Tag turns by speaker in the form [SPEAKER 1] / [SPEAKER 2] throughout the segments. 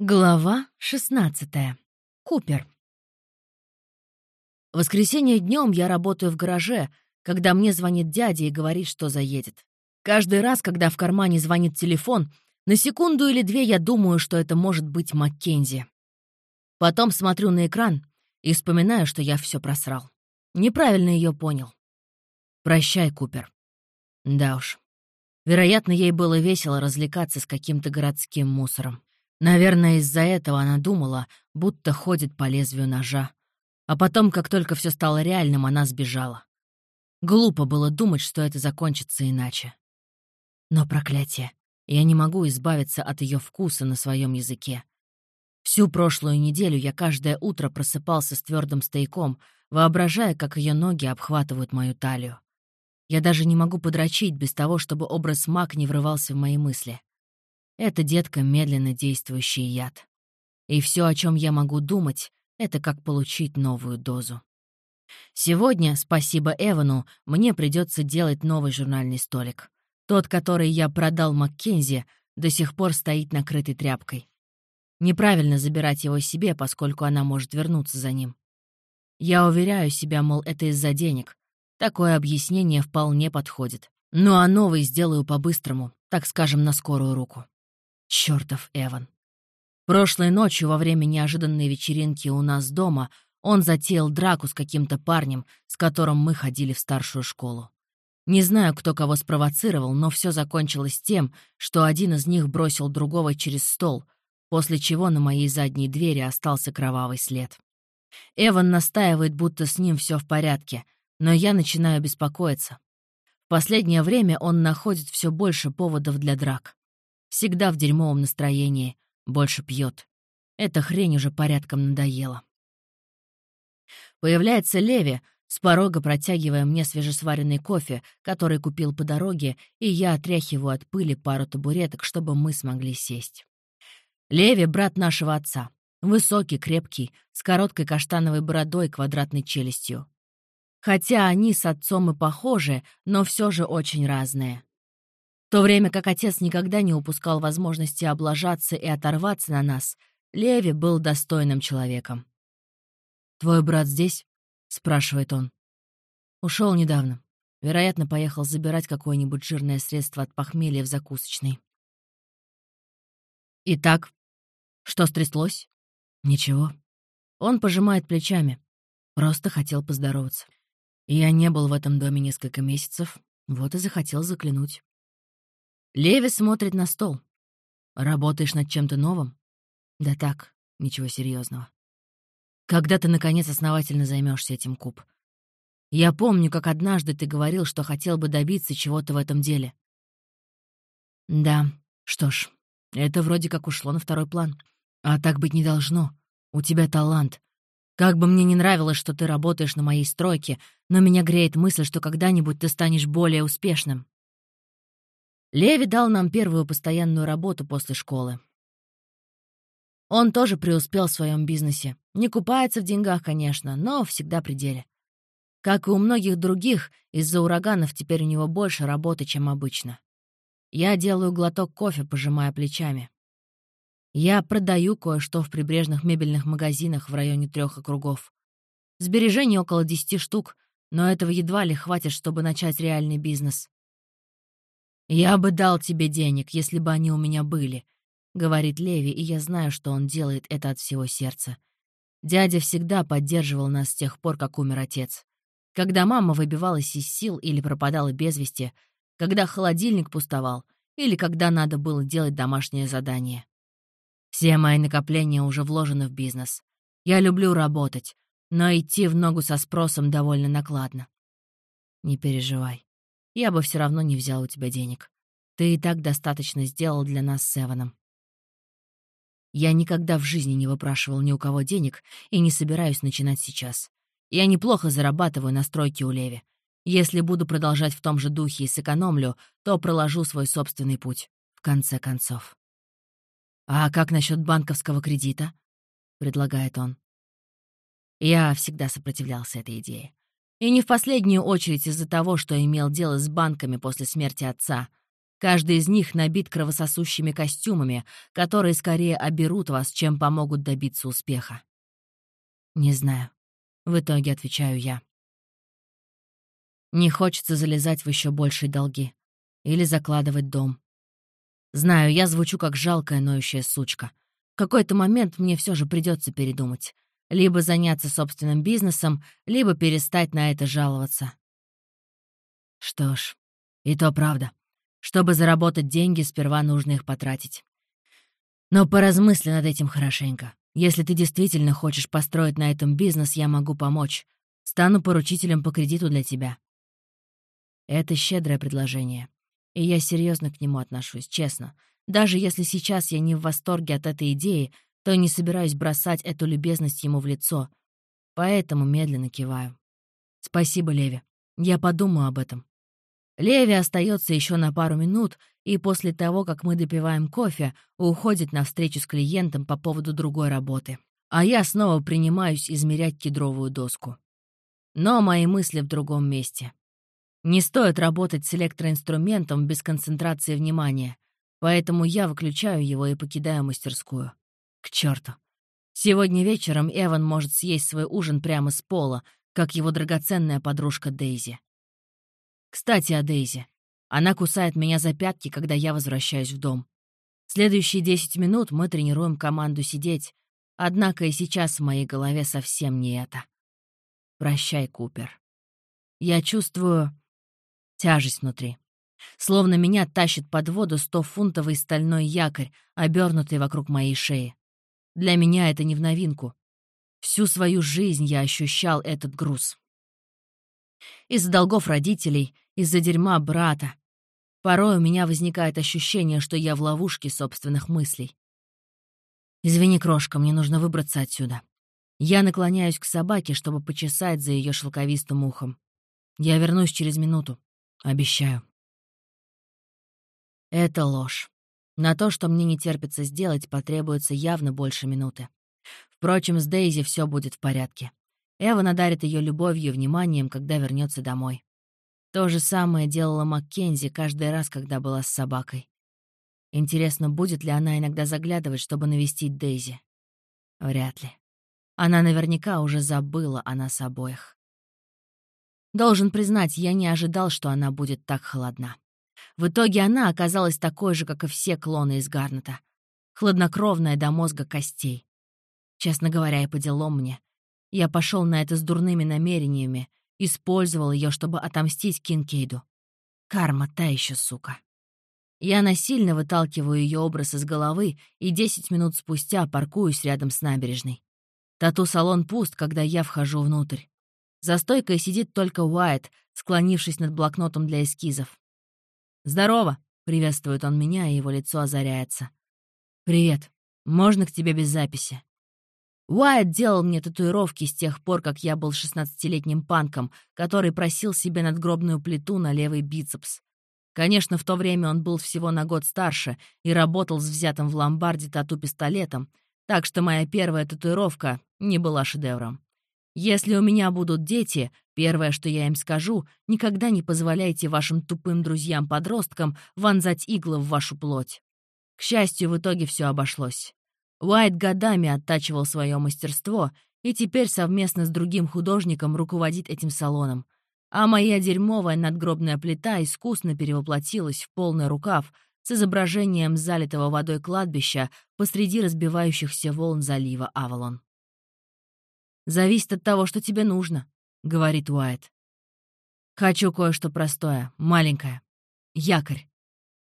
[SPEAKER 1] Глава 16. Купер. В воскресенье днем я работаю в гараже, когда мне звонит дядя и говорит, что заедет. Каждый раз, когда в кармане звонит телефон, на секунду или две я думаю, что это может быть Маккензи. Потом смотрю на экран и вспоминаю, что я все просрал. Неправильно ее понял. Прощай, Купер. Да уж. Вероятно, ей было весело развлекаться с каким-то городским мусором. Наверное, из-за этого она думала, будто ходит по лезвию ножа. А потом, как только все стало реальным, она сбежала. Глупо было думать, что это закончится иначе. Но проклятие, я не могу избавиться от ее вкуса на своем языке. Всю прошлую неделю я каждое утро просыпался с твердым стояком, воображая, как ее ноги обхватывают мою талию. Я даже не могу подрочить без того, чтобы образ маг не врывался в мои мысли. Это, детка, медленно действующий яд. И все, о чем я могу думать, это как получить новую дозу. Сегодня, спасибо Эвану, мне придется делать новый журнальный столик. Тот, который я продал Маккензи, до сих пор стоит накрытой тряпкой. Неправильно забирать его себе, поскольку она может вернуться за ним. Я уверяю себя, мол, это из-за денег. Такое объяснение вполне подходит. Ну а новый сделаю по-быстрому, так скажем, на скорую руку. Чёртов Эван. Прошлой ночью во время неожиданной вечеринки у нас дома он затеял драку с каким-то парнем, с которым мы ходили в старшую школу. Не знаю, кто кого спровоцировал, но все закончилось тем, что один из них бросил другого через стол, после чего на моей задней двери остался кровавый след. Эван настаивает, будто с ним все в порядке, но я начинаю беспокоиться. В последнее время он находит все больше поводов для драк. Всегда в дерьмовом настроении, больше пьет. Эта хрень уже порядком надоела. Появляется Леви, с порога протягивая мне свежесваренный кофе, который купил по дороге, и я отряхиваю от пыли пару табуреток, чтобы мы смогли сесть. Леви — брат нашего отца. Высокий, крепкий, с короткой каштановой бородой и квадратной челюстью. Хотя они с отцом и похожи, но все же очень разные. В то время как отец никогда не упускал возможности облажаться и оторваться на нас, Леви был достойным человеком. «Твой брат здесь?» — спрашивает он. Ушел недавно. Вероятно, поехал забирать какое-нибудь жирное средство от похмелья в закусочной. «Итак, что стряслось?» «Ничего». Он пожимает плечами. Просто хотел поздороваться. Я не был в этом доме несколько месяцев, вот и захотел заглянуть. Леви смотрит на стол. «Работаешь над чем-то новым?» «Да так, ничего серьезного. Когда ты, наконец, основательно займешься этим, Куб? Я помню, как однажды ты говорил, что хотел бы добиться чего-то в этом деле». «Да, что ж, это вроде как ушло на второй план. А так быть не должно. У тебя талант. Как бы мне не нравилось, что ты работаешь на моей стройке, но меня греет мысль, что когда-нибудь ты станешь более успешным. Леви дал нам первую постоянную работу после школы. Он тоже преуспел в своем бизнесе. Не купается в деньгах, конечно, но всегда при деле. Как и у многих других, из-за ураганов теперь у него больше работы, чем обычно. Я делаю глоток кофе, пожимая плечами. Я продаю кое-что в прибрежных мебельных магазинах в районе трех округов. Сбережений около десяти штук, но этого едва ли хватит, чтобы начать реальный бизнес. «Я бы дал тебе денег, если бы они у меня были», — говорит Леви, и я знаю, что он делает это от всего сердца. Дядя всегда поддерживал нас с тех пор, как умер отец. Когда мама выбивалась из сил или пропадала без вести, когда холодильник пустовал или когда надо было делать домашнее задание. Все мои накопления уже вложены в бизнес. Я люблю работать, но идти в ногу со спросом довольно накладно. Не переживай. Я бы все равно не взял у тебя денег. Ты и так достаточно сделал для нас с Эваном. Я никогда в жизни не выпрашивал ни у кого денег и не собираюсь начинать сейчас. Я неплохо зарабатываю на стройке у Леви. Если буду продолжать в том же духе и сэкономлю, то проложу свой собственный путь, в конце концов. «А как насчет банковского кредита?» — предлагает он. Я всегда сопротивлялся этой идее. И не в последнюю очередь из-за того, что имел дело с банками после смерти отца. Каждый из них набит кровососущими костюмами, которые скорее оберут вас, чем помогут добиться успеха. Не знаю. В итоге отвечаю я. Не хочется залезать в еще большие долги. Или закладывать дом. Знаю, я звучу как жалкая ноющая сучка. В какой-то момент мне все же придется передумать. Либо заняться собственным бизнесом, либо перестать на это жаловаться. Что ж, и то правда. Чтобы заработать деньги, сперва нужно их потратить. Но поразмысли над этим хорошенько. Если ты действительно хочешь построить на этом бизнес, я могу помочь. Стану поручителем по кредиту для тебя. Это щедрое предложение. И я серьезно к нему отношусь, честно. Даже если сейчас я не в восторге от этой идеи, то не собираюсь бросать эту любезность ему в лицо. Поэтому медленно киваю. Спасибо, Леви. Я подумаю об этом. Леви остается еще на пару минут, и после того, как мы допиваем кофе, уходит на встречу с клиентом по поводу другой работы. А я снова принимаюсь измерять кедровую доску. Но мои мысли в другом месте. Не стоит работать с электроинструментом без концентрации внимания, поэтому я выключаю его и покидаю мастерскую. Черту. Сегодня вечером Эван может съесть свой ужин прямо с пола, как его драгоценная подружка Дейзи. Кстати, о Дейзи. Она кусает меня за пятки, когда я возвращаюсь в дом. Следующие 10 минут мы тренируем команду сидеть, однако и сейчас в моей голове совсем не это. Прощай, Купер. Я чувствую тяжесть внутри. Словно меня тащит под воду стофунтовый стальной якорь, обернутый вокруг моей шеи. Для меня это не в новинку. Всю свою жизнь я ощущал этот груз. Из-за долгов родителей, из-за дерьма брата. Порой у меня возникает ощущение, что я в ловушке собственных мыслей. «Извини, крошка, мне нужно выбраться отсюда». Я наклоняюсь к собаке, чтобы почесать за ее шелковистым ухом. Я вернусь через минуту. Обещаю. Это ложь. На то, что мне не терпится сделать, потребуется явно больше минуты. Впрочем, с Дейзи все будет в порядке. Эва надарит ее любовью и вниманием, когда вернется домой. То же самое делала Маккензи каждый раз, когда была с собакой. Интересно, будет ли она иногда заглядывать, чтобы навестить Дейзи? Вряд ли. Она наверняка уже забыла о нас обоих. Должен признать, я не ожидал, что она будет так холодна. В итоге она оказалась такой же, как и все клоны из Гарнета. Хладнокровная до мозга костей. Честно говоря, и по делам мне. Я пошел на это с дурными намерениями, использовал ее, чтобы отомстить Кинкейду. Карма та еще сука. Я насильно выталкиваю ее образ из головы и десять минут спустя паркуюсь рядом с набережной. Тату-салон пуст, когда я вхожу внутрь. За стойкой сидит только Уайт, склонившись над блокнотом для эскизов. «Здорово!» — приветствует он меня, и его лицо озаряется. «Привет. Можно к тебе без записи?» Уайт делал мне татуировки с тех пор, как я был шестнадцатилетним панком, который просил себе надгробную плиту на левый бицепс. Конечно, в то время он был всего на год старше и работал с взятым в ломбарде тату-пистолетом, так что моя первая татуировка не была шедевром. Если у меня будут дети, первое, что я им скажу, никогда не позволяйте вашим тупым друзьям-подросткам вонзать иглы в вашу плоть. К счастью, в итоге все обошлось. Уайт годами оттачивал свое мастерство и теперь совместно с другим художником руководит этим салоном. А моя дерьмовая надгробная плита искусно перевоплотилась в полный рукав с изображением залитого водой кладбища посреди разбивающихся волн залива Авалон. «Зависит от того, что тебе нужно», — говорит Уайт. «Хочу кое-что простое, маленькое. Якорь».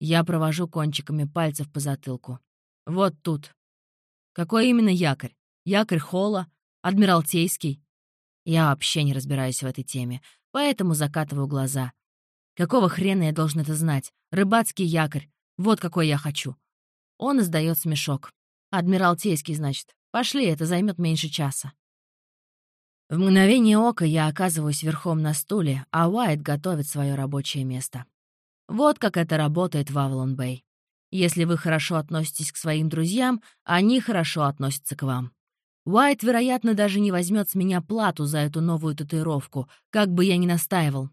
[SPEAKER 1] Я провожу кончиками пальцев по затылку. «Вот тут. Какой именно якорь? Якорь Холла? Адмиралтейский? Я вообще не разбираюсь в этой теме, поэтому закатываю глаза. Какого хрена я должен это знать? Рыбацкий якорь. Вот какой я хочу. Он издает смешок. Адмиралтейский, значит. Пошли, это займет меньше часа. В мгновение ока я оказываюсь верхом на стуле, а Уайт готовит свое рабочее место. Вот как это работает в Авалон-Бэй. Если вы хорошо относитесь к своим друзьям, они хорошо относятся к вам. Уайт, вероятно, даже не возьмет с меня плату за эту новую татуировку, как бы я ни настаивал.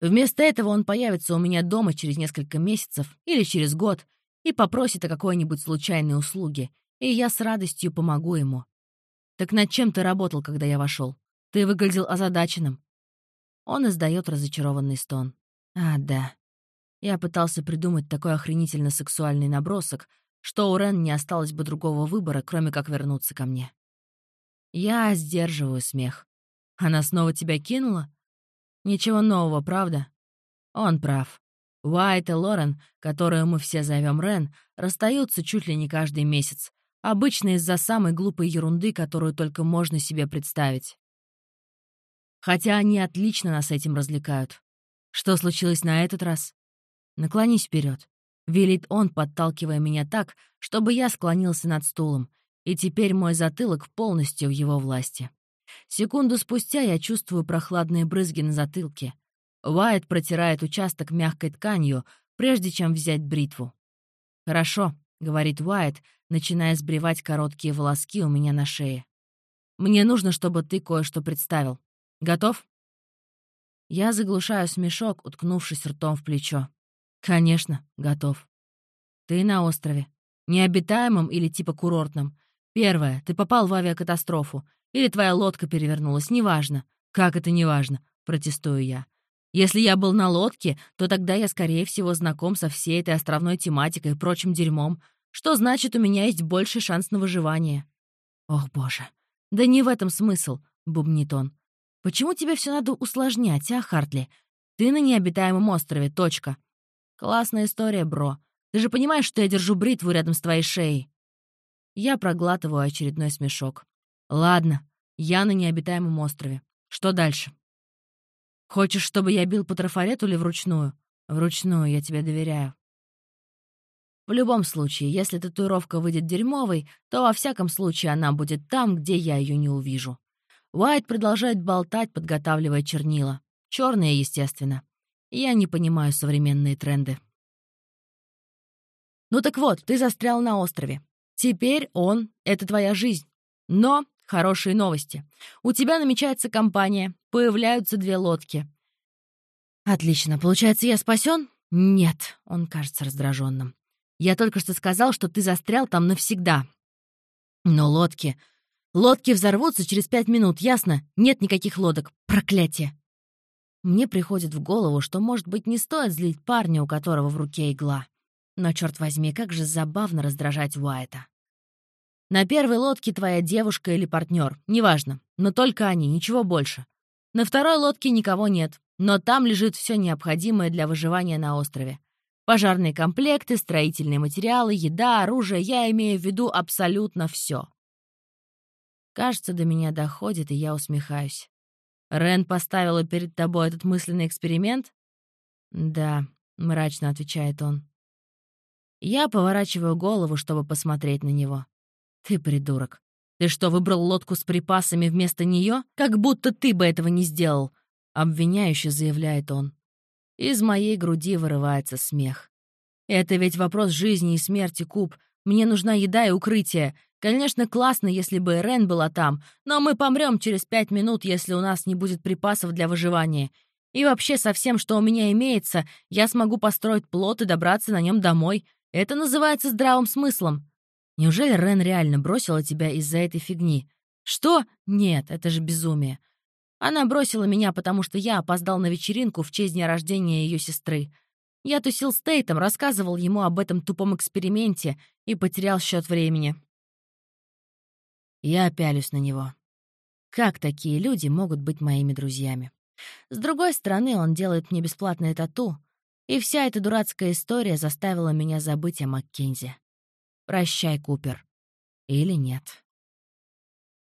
[SPEAKER 1] Вместо этого он появится у меня дома через несколько месяцев или через год и попросит о какой-нибудь случайной услуге, и я с радостью помогу ему. Так над чем ты работал, когда я вошел? Ты выглядел озадаченным. Он издает разочарованный стон. А, да. Я пытался придумать такой охренительно сексуальный набросок, что у Рен не осталось бы другого выбора, кроме как вернуться ко мне. Я сдерживаю смех. Она снова тебя кинула? Ничего нового, правда? Он прав. Уайт и Лорен, которую мы все зовем Рен, расстаются чуть ли не каждый месяц. Обычно из-за самой глупой ерунды, которую только можно себе представить. Хотя они отлично нас этим развлекают. Что случилось на этот раз? Наклонись вперед. Велит он, подталкивая меня так, чтобы я склонился над стулом, и теперь мой затылок полностью в его власти. Секунду спустя я чувствую прохладные брызги на затылке. Уайт протирает участок мягкой тканью, прежде чем взять бритву. «Хорошо», — говорит Уайт, начиная сбривать короткие волоски у меня на шее. «Мне нужно, чтобы ты кое-что представил. Готов?» Я заглушаю смешок, уткнувшись ртом в плечо. «Конечно, готов. Ты на острове. Необитаемом или типа курортном. Первое, ты попал в авиакатастрофу. Или твоя лодка перевернулась, неважно. Как это неважно? Протестую я. Если я был на лодке, то тогда я, скорее всего, знаком со всей этой островной тематикой и прочим дерьмом, что значит, у меня есть больший шанс на выживание. Ох, боже. Да не в этом смысл, бубнит он. Почему тебе все надо усложнять, а, Хартли? Ты на необитаемом острове, точка. Классная история, бро. Ты же понимаешь, что я держу бритву рядом с твоей шеей? Я проглатываю очередной смешок. Ладно, я на необитаемом острове. Что дальше? Хочешь, чтобы я бил по трафарету или вручную? Вручную, я тебе доверяю. В любом случае, если татуировка выйдет дерьмовой, то во всяком случае она будет там, где я ее не увижу. Уайт продолжает болтать, подготавливая чернила. Черные, естественно. Я не понимаю современные тренды. Ну так вот, ты застрял на острове. Теперь он — это твоя жизнь. Но Хорошие новости. У тебя намечается компания, появляются две лодки. Отлично. Получается, я спасен? Нет, он кажется раздраженным. Я только что сказал, что ты застрял там навсегда. Но лодки... Лодки взорвутся через пять минут, ясно? Нет никаких лодок. Проклятие. Мне приходит в голову, что, может быть, не стоит злить парня, у которого в руке игла. Но, черт возьми, как же забавно раздражать Уайта. На первой лодке твоя девушка или партнер, неважно, но только они, ничего больше. На второй лодке никого нет, но там лежит все необходимое для выживания на острове. Пожарные комплекты, строительные материалы, еда, оружие, я имею в виду абсолютно все. Кажется, до меня доходит, и я усмехаюсь. Рен поставила перед тобой этот мысленный эксперимент? Да, мрачно отвечает он. Я поворачиваю голову, чтобы посмотреть на него. «Ты придурок. Ты что, выбрал лодку с припасами вместо нее? Как будто ты бы этого не сделал!» Обвиняюще заявляет он. Из моей груди вырывается смех. «Это ведь вопрос жизни и смерти, Куб. Мне нужна еда и укрытие. Конечно, классно, если бы Рен была там, но мы помрем через пять минут, если у нас не будет припасов для выживания. И вообще со всем, что у меня имеется, я смогу построить плот и добраться на нем домой. Это называется здравым смыслом. Неужели Рен реально бросила тебя из-за этой фигни? Что? Нет, это же безумие. Она бросила меня, потому что я опоздал на вечеринку в честь дня рождения ее сестры. Я тусил с Тейтом, рассказывал ему об этом тупом эксперименте и потерял счет времени. Я пялюсь на него. Как такие люди могут быть моими друзьями? С другой стороны, он делает мне бесплатное тату, и вся эта дурацкая история заставила меня забыть о Маккензи. Прощай, Купер. Или нет.